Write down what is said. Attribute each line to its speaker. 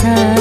Speaker 1: sad